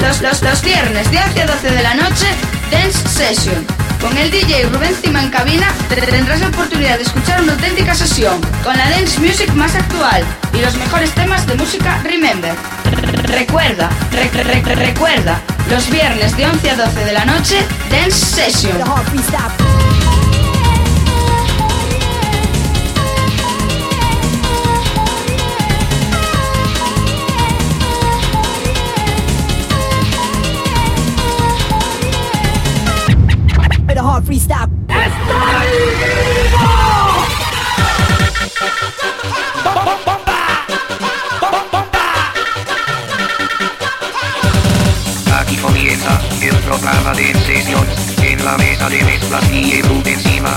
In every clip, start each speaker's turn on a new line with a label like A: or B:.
A: Los, los, los viernes de 11 a 12 de la noche, Dance Session. Con el DJ Rubén Cima en cabina tendrás la oportunidad de escuchar una auténtica sesión con la dance music más actual y los mejores temas de música Remember. Recuerda, recuerda, los viernes de 11 a 12 de la noche, Dance Session.
B: Freestyle.
C: Aquí comienza el programa de sesión en la mesa de mezclas y encima.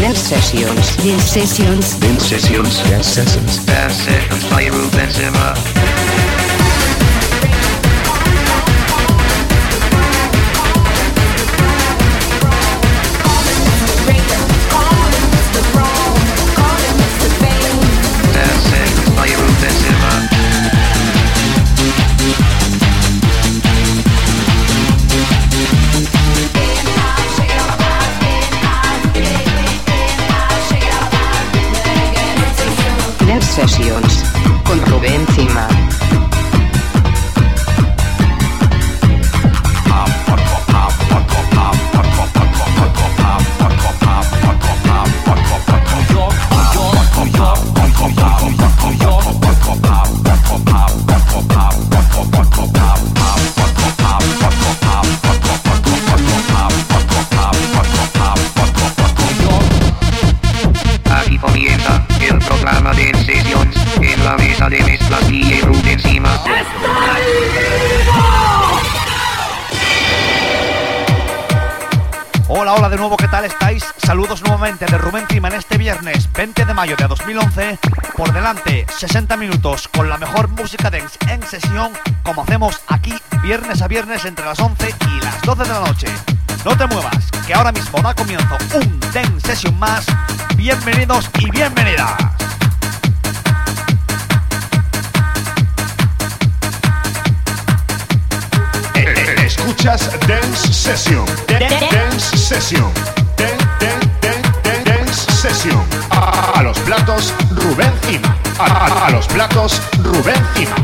D: Dance Sessions. Dance Sessions.
C: Dance Sessions. Dance Sessions. Dance Sessions by Rubén encima.
E: Nuevamente de Rubén Cima en este viernes 20 de mayo de 2011. Por delante, 60 minutos con la mejor música dance en sesión, como hacemos aquí viernes a viernes entre las 11 y las 12 de la noche. No te muevas, que ahora mismo da comienzo un Dance Session más. Bienvenidos y bienvenidas.
F: Escuchas Dance Session. Dance Session. A, los platos Rubén Cima. A- a los platos Rubén Cima.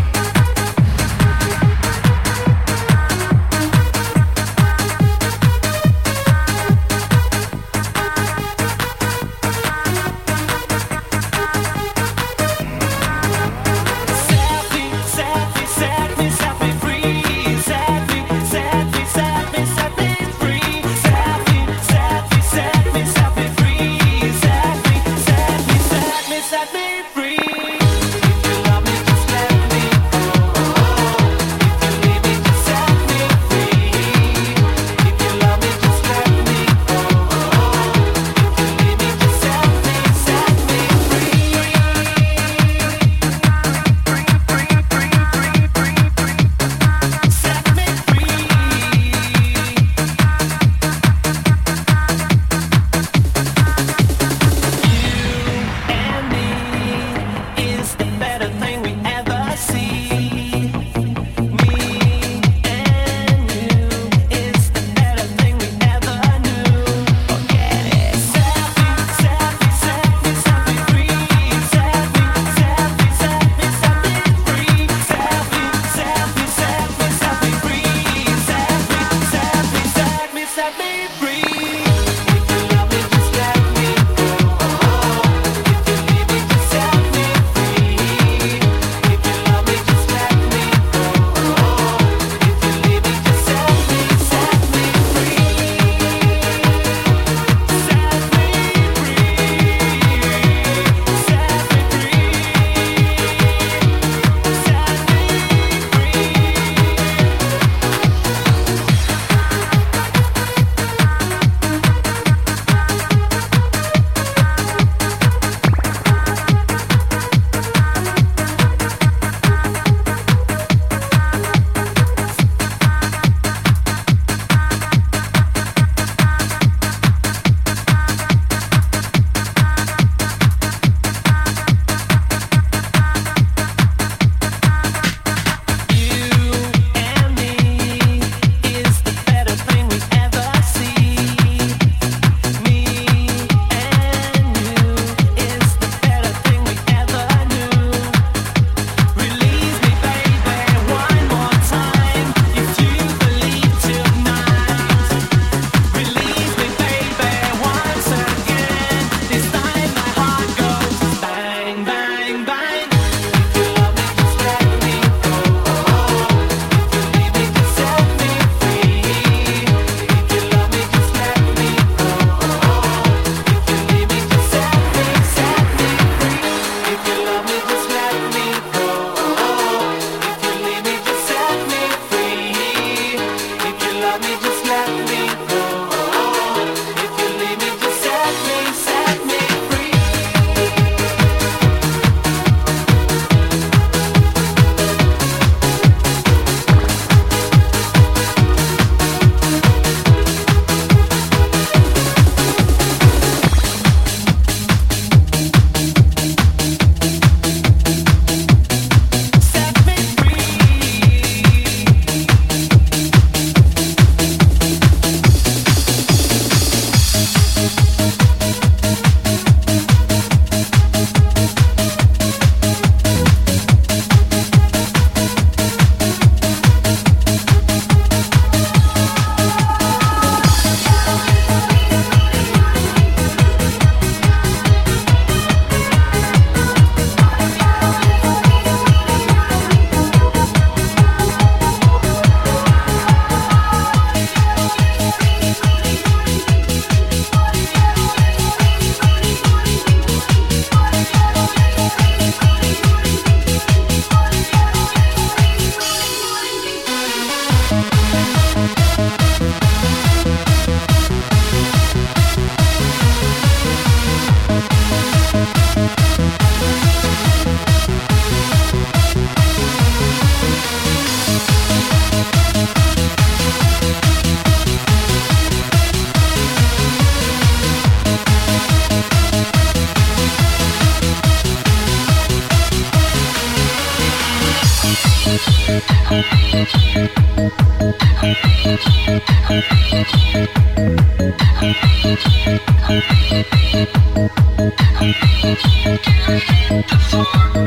G: Before.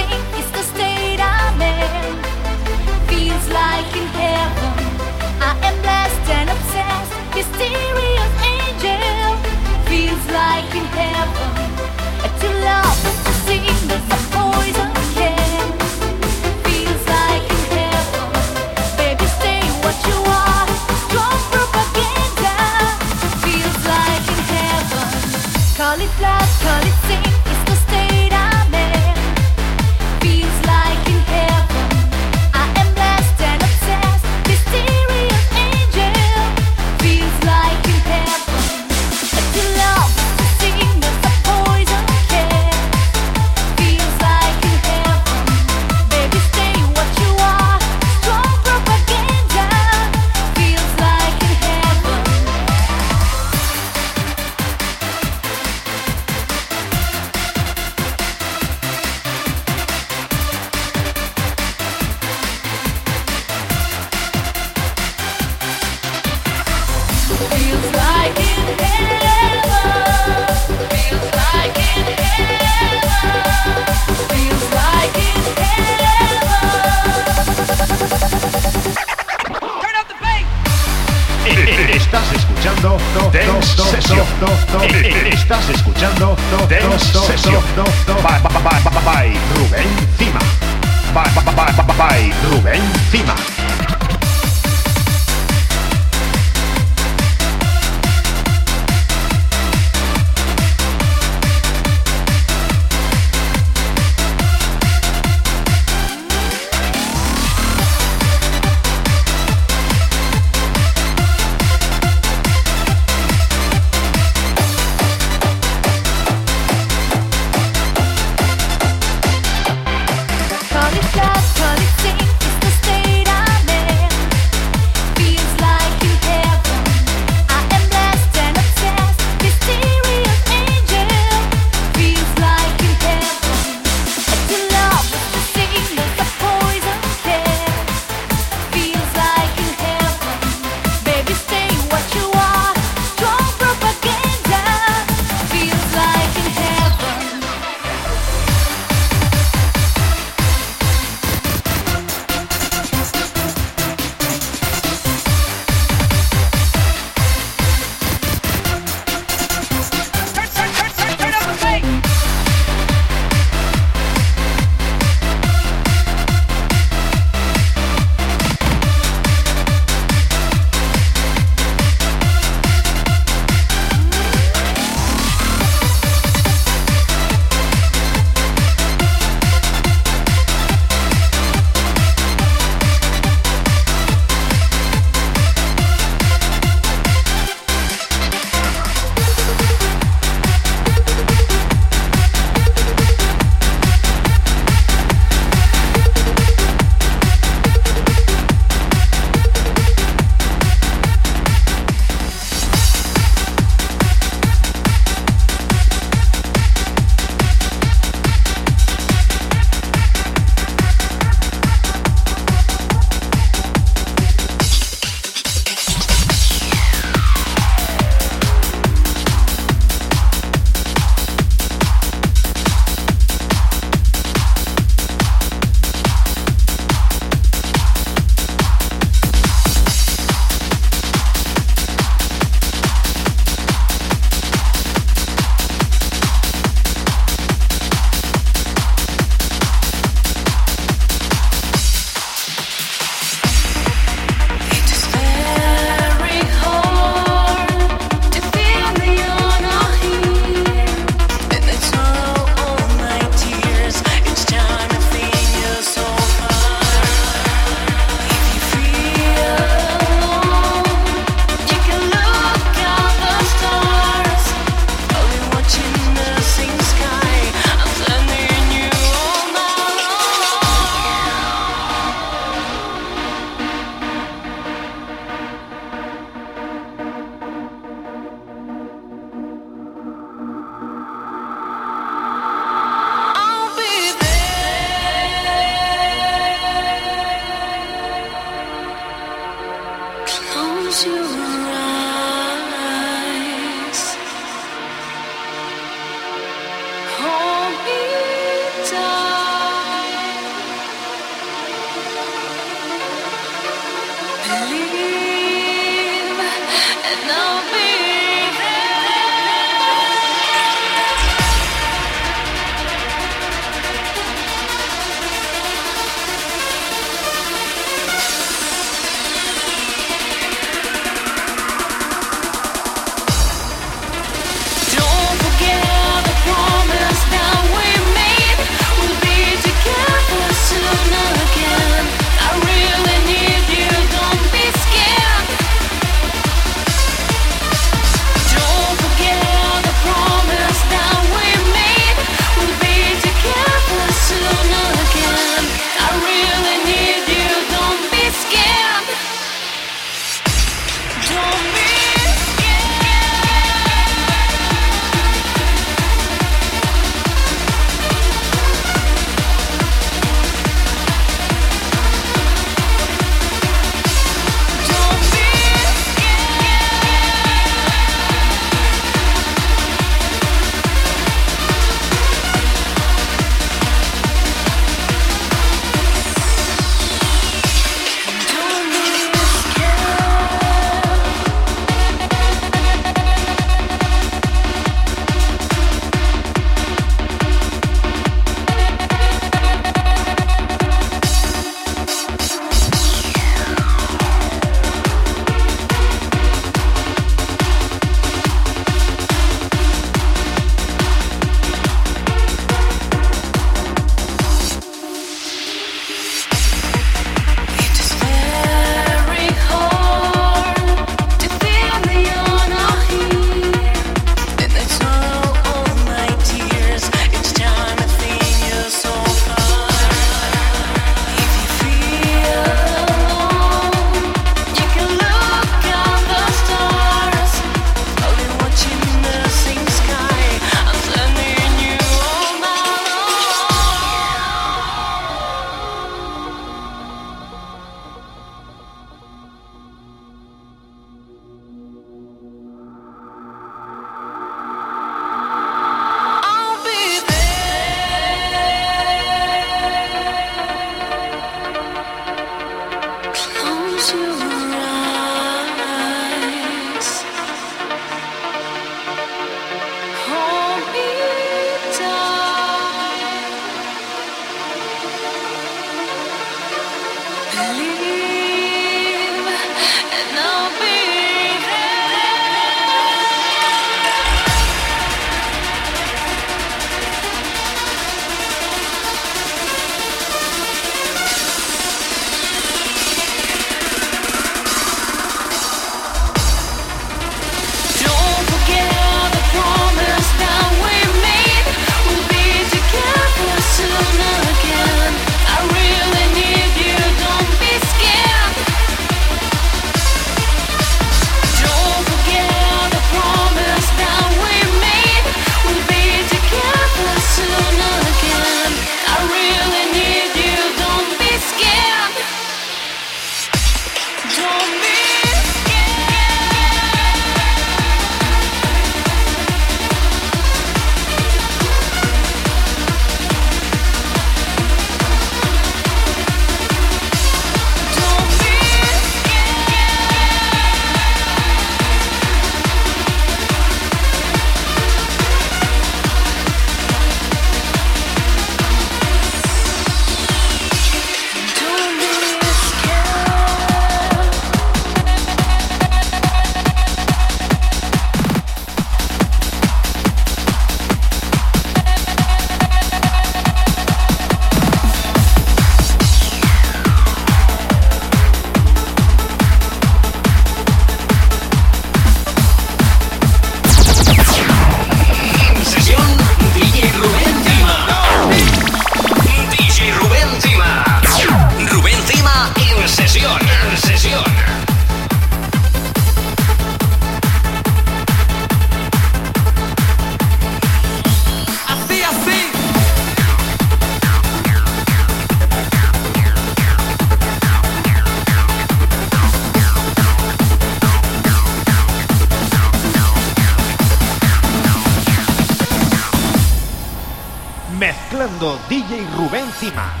G: Rubén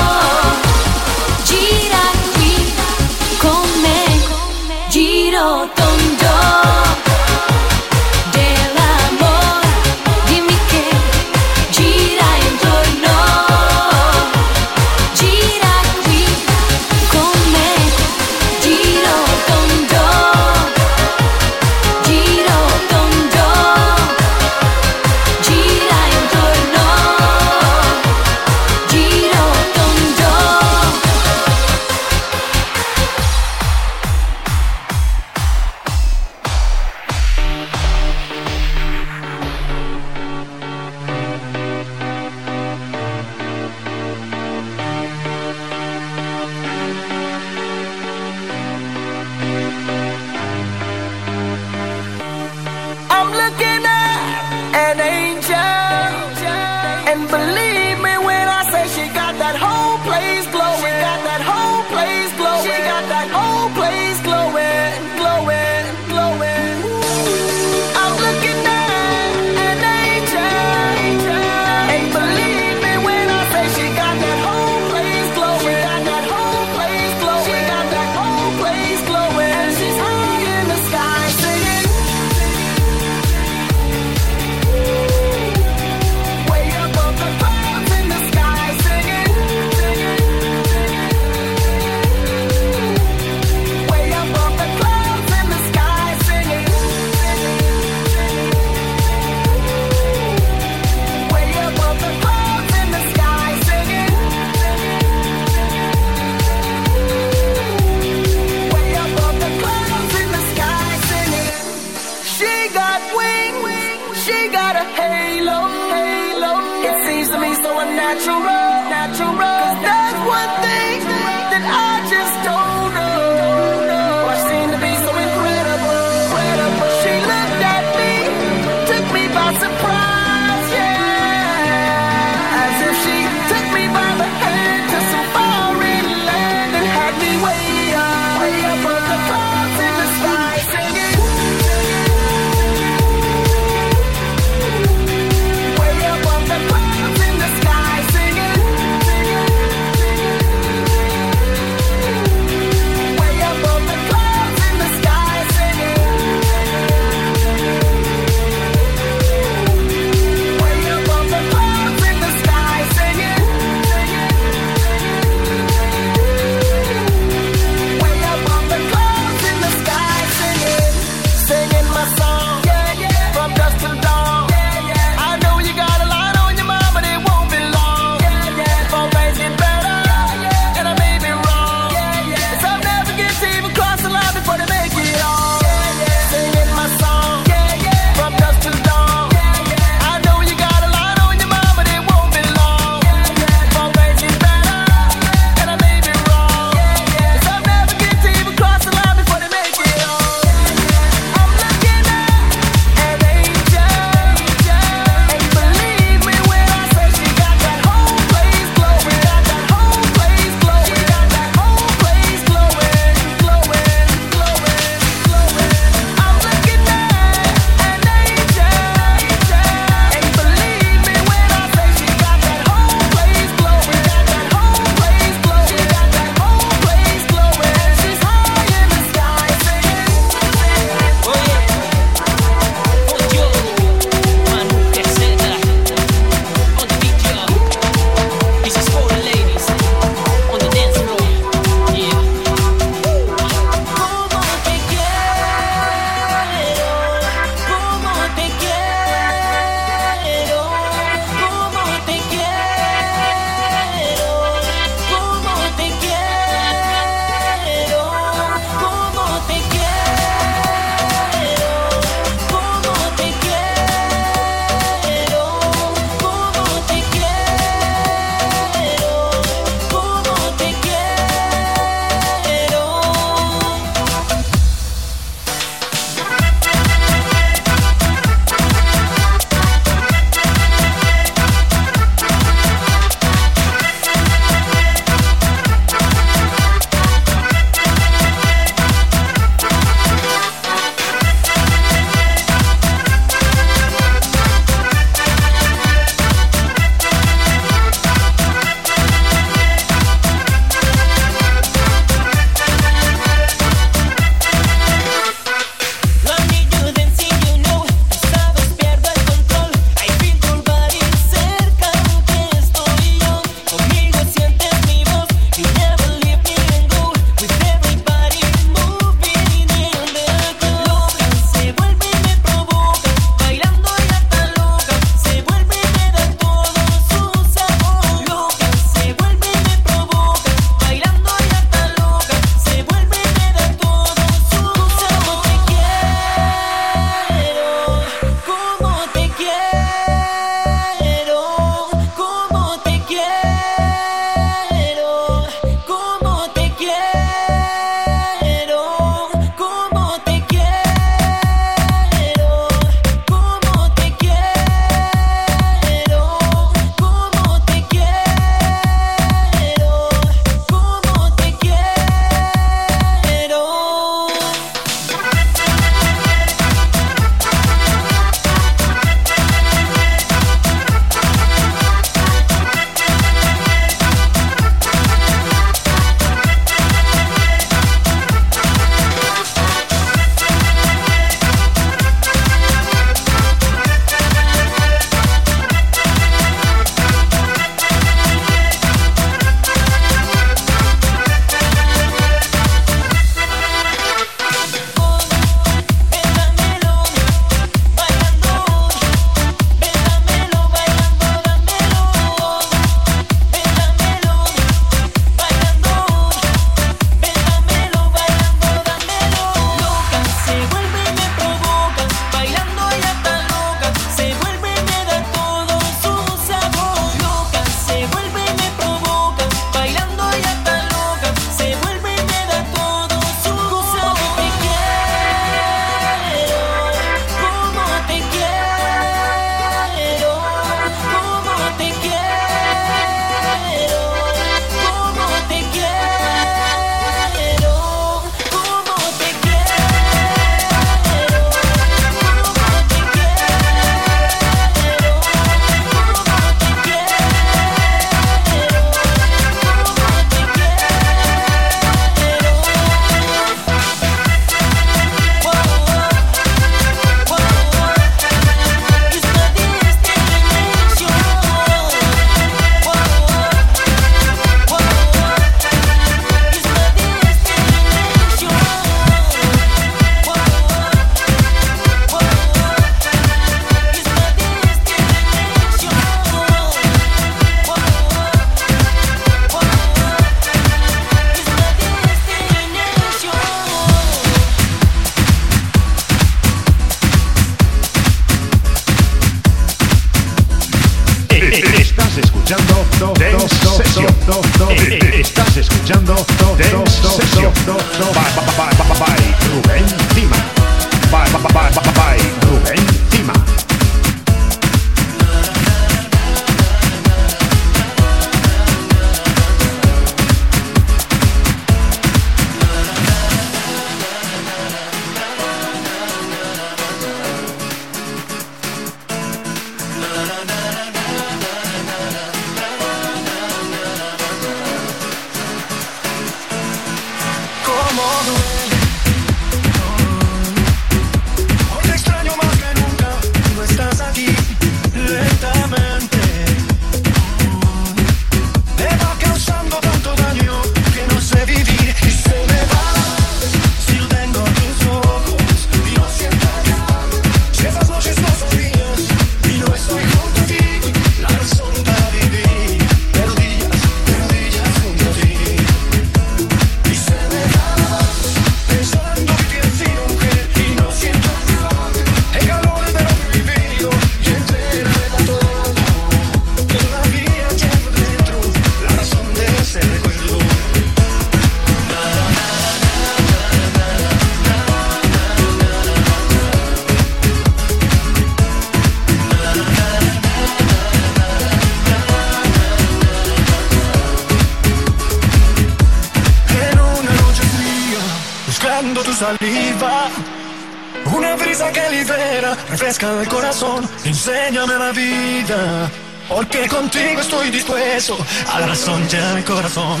H: refresca el corazón, enséñame la vida, porque contigo estoy dispuesto a la razón ya mi corazón.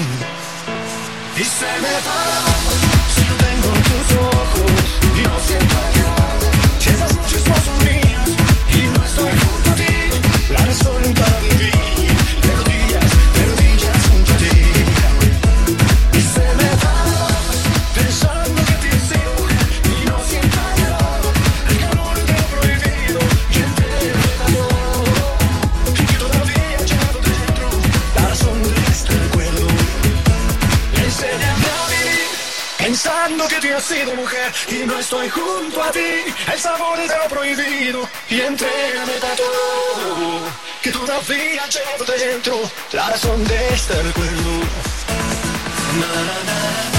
H: Y se me para si no tengo tus ojos y no siento que Esas noches no son y no estoy junto a ti, la razón para vivir. nacido mujer y no estoy junto a ti. El sabor es lo prohibido y entrégame a todo que todavía llevo dentro la razón de este recuerdo.
I: Na, na, na.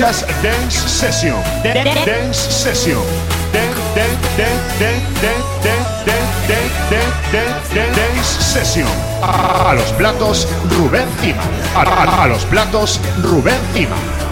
J: escuchas Dance Session. Dance Session. Dance Session. A, los platos, Rubén Ima. A, los platos, Rubén
E: Ima.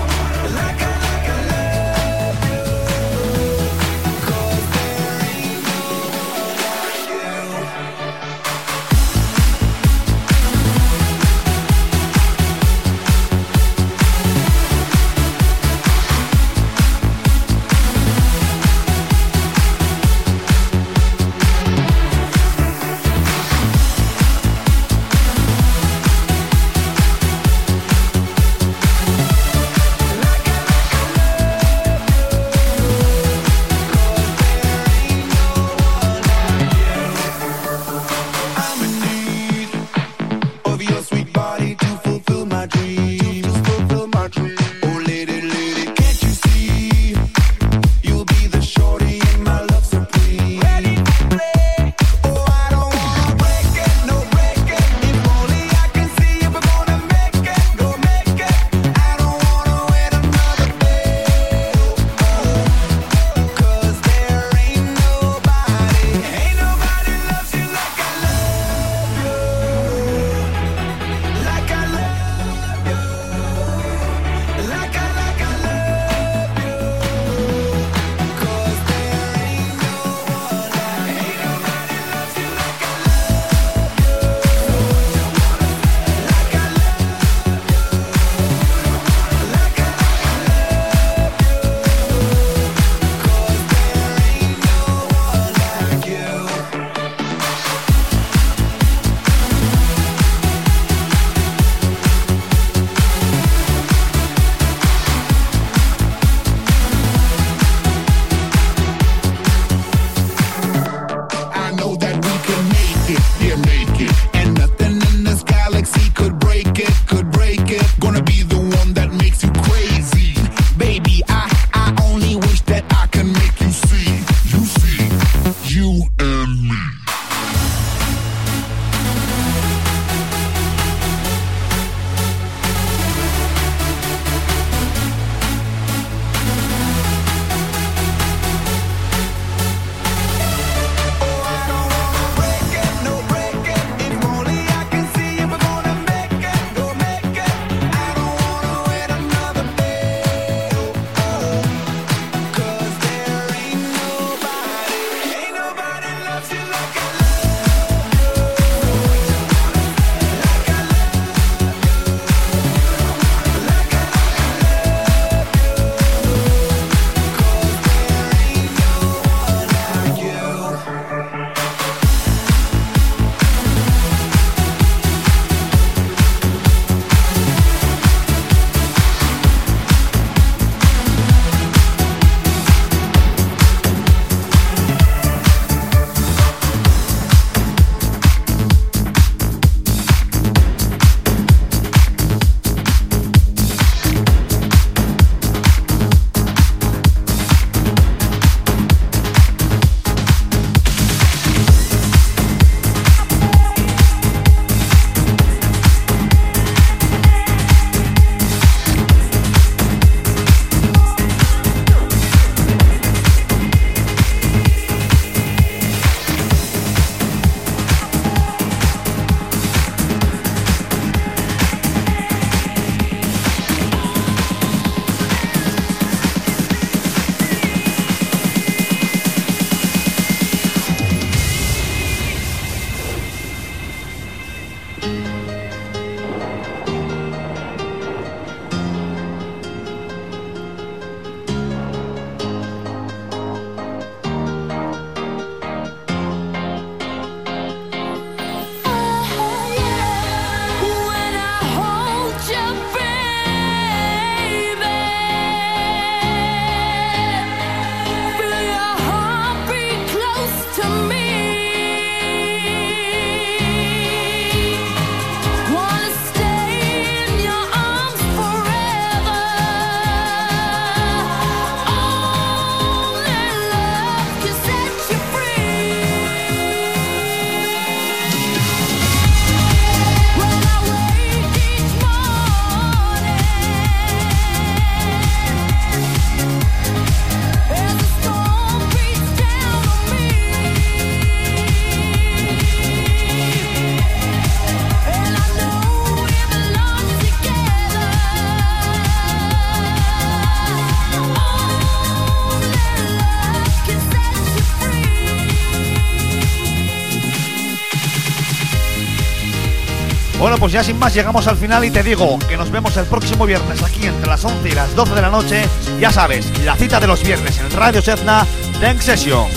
E: Pues ya sin más llegamos al final y te digo que nos vemos el próximo viernes aquí entre las 11 y las 12 de la noche. Ya sabes, la cita de los viernes en Radio Setna, Dance Session.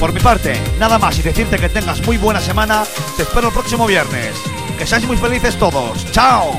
E: Por mi parte, nada más y decirte que tengas muy buena semana. Te espero el próximo viernes. Que seáis muy felices todos. ¡Chao!